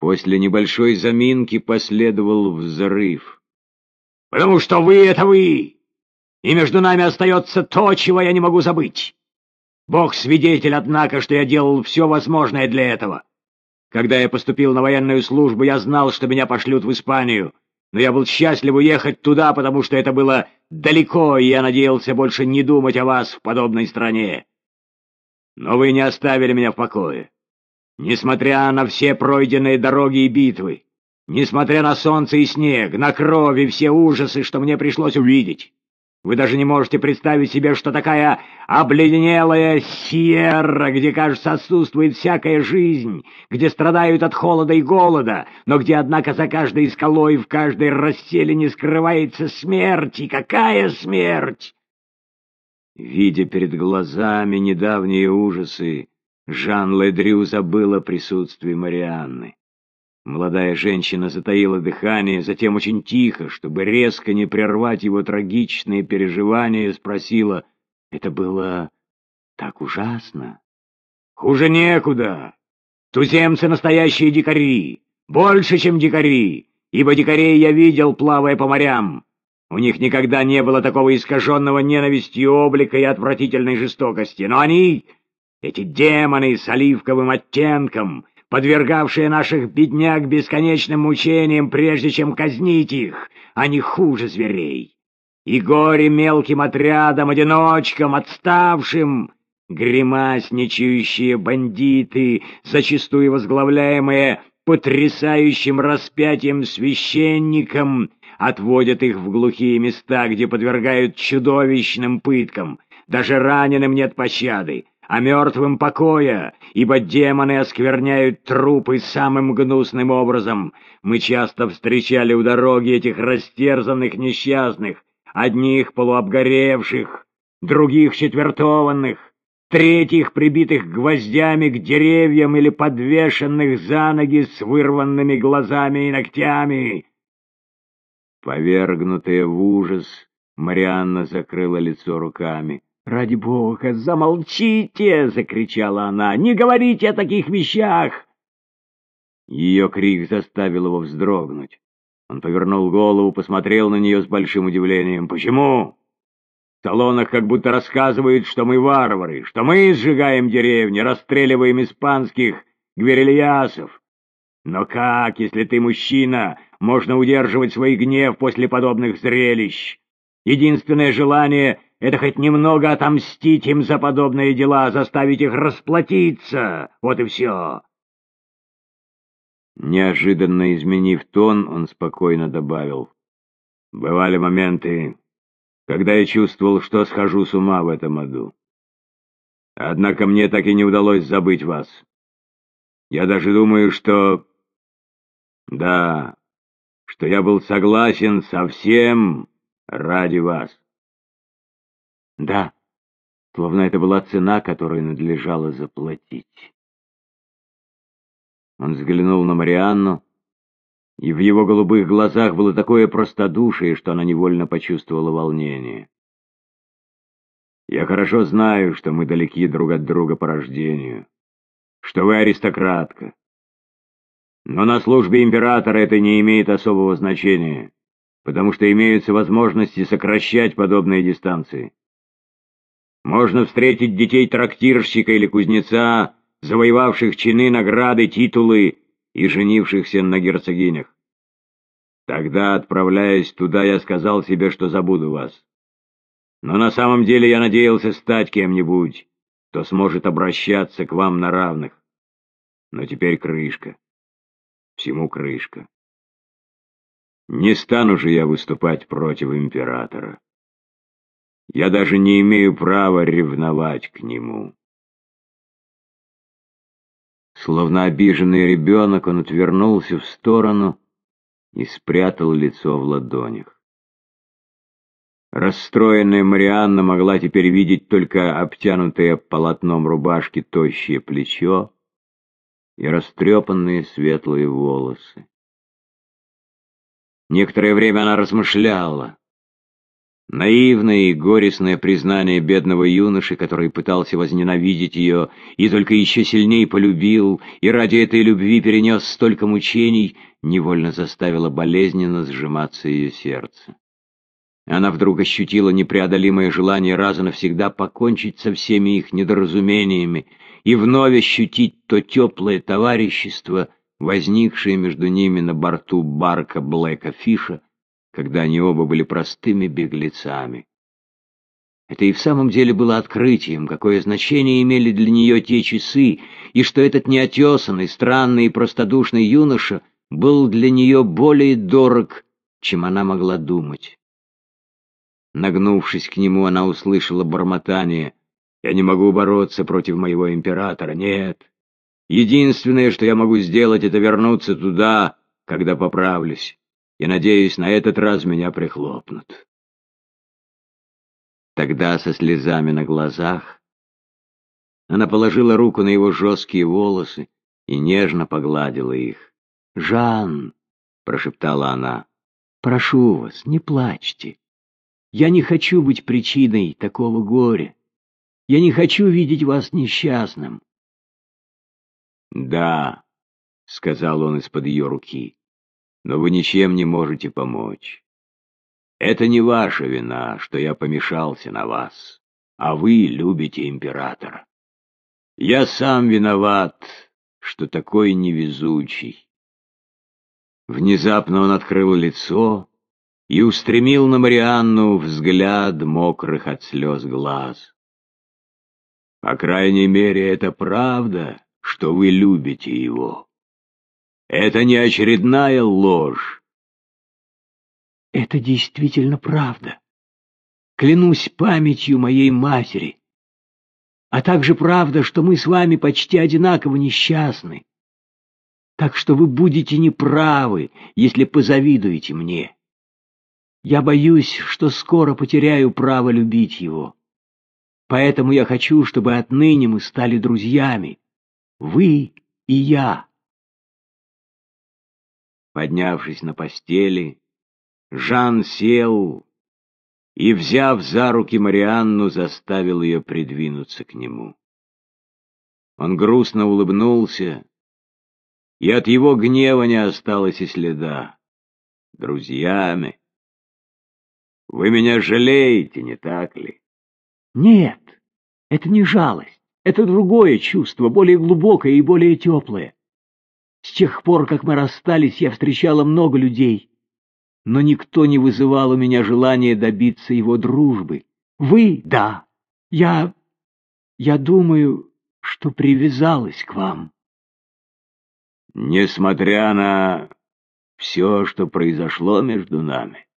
После небольшой заминки последовал взрыв. «Потому что вы — это вы! И между нами остается то, чего я не могу забыть. Бог свидетель, однако, что я делал все возможное для этого. Когда я поступил на военную службу, я знал, что меня пошлют в Испанию, но я был счастлив уехать туда, потому что это было далеко, и я надеялся больше не думать о вас в подобной стране. Но вы не оставили меня в покое. Несмотря на все пройденные дороги и битвы, несмотря на солнце и снег, на кровь и все ужасы, что мне пришлось увидеть, вы даже не можете представить себе, что такая обледенелая сьерра, где, кажется, отсутствует всякая жизнь, где страдают от холода и голода, но где, однако, за каждой скалой в каждой расселине скрывается смерть. И какая смерть! Видя перед глазами недавние ужасы, Жан Ледрю забыл о присутствии Марианны. Молодая женщина затаила дыхание, затем очень тихо, чтобы резко не прервать его трагичные переживания, спросила, «Это было так ужасно?» «Хуже некуда. Туземцы — настоящие дикари, больше, чем дикари, ибо дикарей я видел, плавая по морям. У них никогда не было такого искаженного ненавистью облика и отвратительной жестокости, но они, эти демоны с оливковым оттенком, подвергавшие наших бедняк бесконечным мучениям, прежде чем казнить их, они хуже зверей. И горе мелким отрядам, одиночкам, отставшим, гримасничающие бандиты, зачастую возглавляемые потрясающим распятием священником, отводят их в глухие места, где подвергают чудовищным пыткам. Даже раненым нет пощады а мертвым покоя, ибо демоны оскверняют трупы самым гнусным образом. Мы часто встречали у дороги этих растерзанных несчастных, одних полуобгоревших, других четвертованных, третьих прибитых гвоздями к деревьям или подвешенных за ноги с вырванными глазами и ногтями. Повергнутая в ужас, Марианна закрыла лицо руками. «Ради бога, замолчите!» — закричала она. «Не говорите о таких вещах!» Ее крик заставил его вздрогнуть. Он повернул голову, посмотрел на нее с большим удивлением. «Почему?» В салонах как будто рассказывают, что мы варвары, что мы сжигаем деревни, расстреливаем испанских гверильясов. Но как, если ты мужчина, можно удерживать свой гнев после подобных зрелищ? Единственное желание это хоть немного отомстить им за подобные дела, заставить их расплатиться. Вот и все. Неожиданно изменив тон, он спокойно добавил. Бывали моменты, когда я чувствовал, что схожу с ума в этом аду. Однако мне так и не удалось забыть вас. Я даже думаю, что... Да, что я был согласен совсем ради вас. Да, словно это была цена, которую надлежало заплатить. Он взглянул на Марианну, и в его голубых глазах было такое простодушие, что она невольно почувствовала волнение. «Я хорошо знаю, что мы далеки друг от друга по рождению, что вы аристократка. Но на службе императора это не имеет особого значения, потому что имеются возможности сокращать подобные дистанции. Можно встретить детей трактирщика или кузнеца, завоевавших чины, награды, титулы и женившихся на герцогинях. Тогда, отправляясь туда, я сказал себе, что забуду вас. Но на самом деле я надеялся стать кем-нибудь, кто сможет обращаться к вам на равных. Но теперь крышка. Всему крышка. Не стану же я выступать против императора. Я даже не имею права ревновать к нему. Словно обиженный ребенок, он отвернулся в сторону и спрятал лицо в ладонях. Расстроенная Марианна могла теперь видеть только обтянутое полотном рубашки тощее плечо и растрепанные светлые волосы. Некоторое время она размышляла. Наивное и горестное признание бедного юноши, который пытался возненавидеть ее и только еще сильнее полюбил, и ради этой любви перенес столько мучений, невольно заставило болезненно сжиматься ее сердце. Она вдруг ощутила непреодолимое желание раза навсегда покончить со всеми их недоразумениями и вновь ощутить то теплое товарищество, возникшее между ними на борту барка Блэка Фиша, когда они оба были простыми беглецами. Это и в самом деле было открытием, какое значение имели для нее те часы, и что этот неотесанный, странный и простодушный юноша был для нее более дорог, чем она могла думать. Нагнувшись к нему, она услышала бормотание. «Я не могу бороться против моего императора, нет. Единственное, что я могу сделать, это вернуться туда, когда поправлюсь и, надеюсь, на этот раз меня прихлопнут. Тогда со слезами на глазах она положила руку на его жесткие волосы и нежно погладила их. «Жан!» — прошептала она. «Прошу вас, не плачьте. Я не хочу быть причиной такого горя. Я не хочу видеть вас несчастным». «Да», — сказал он из-под ее руки но вы ничем не можете помочь. Это не ваша вина, что я помешался на вас, а вы любите императора. Я сам виноват, что такой невезучий. Внезапно он открыл лицо и устремил на Марианну взгляд мокрых от слез глаз. По крайней мере, это правда, что вы любите его. Это не очередная ложь. Это действительно правда. Клянусь памятью моей матери. А также правда, что мы с вами почти одинаково несчастны. Так что вы будете неправы, если позавидуете мне. Я боюсь, что скоро потеряю право любить его. Поэтому я хочу, чтобы отныне мы стали друзьями. Вы и я. Поднявшись на постели, Жан сел и, взяв за руки Марианну, заставил ее придвинуться к нему. Он грустно улыбнулся, и от его гнева не осталось и следа. Друзьями. Вы меня жалеете, не так ли? Нет, это не жалость. Это другое чувство, более глубокое и более теплое. С тех пор, как мы расстались, я встречала много людей, но никто не вызывал у меня желания добиться его дружбы. Вы — да. Я... я думаю, что привязалась к вам. Несмотря на все, что произошло между нами,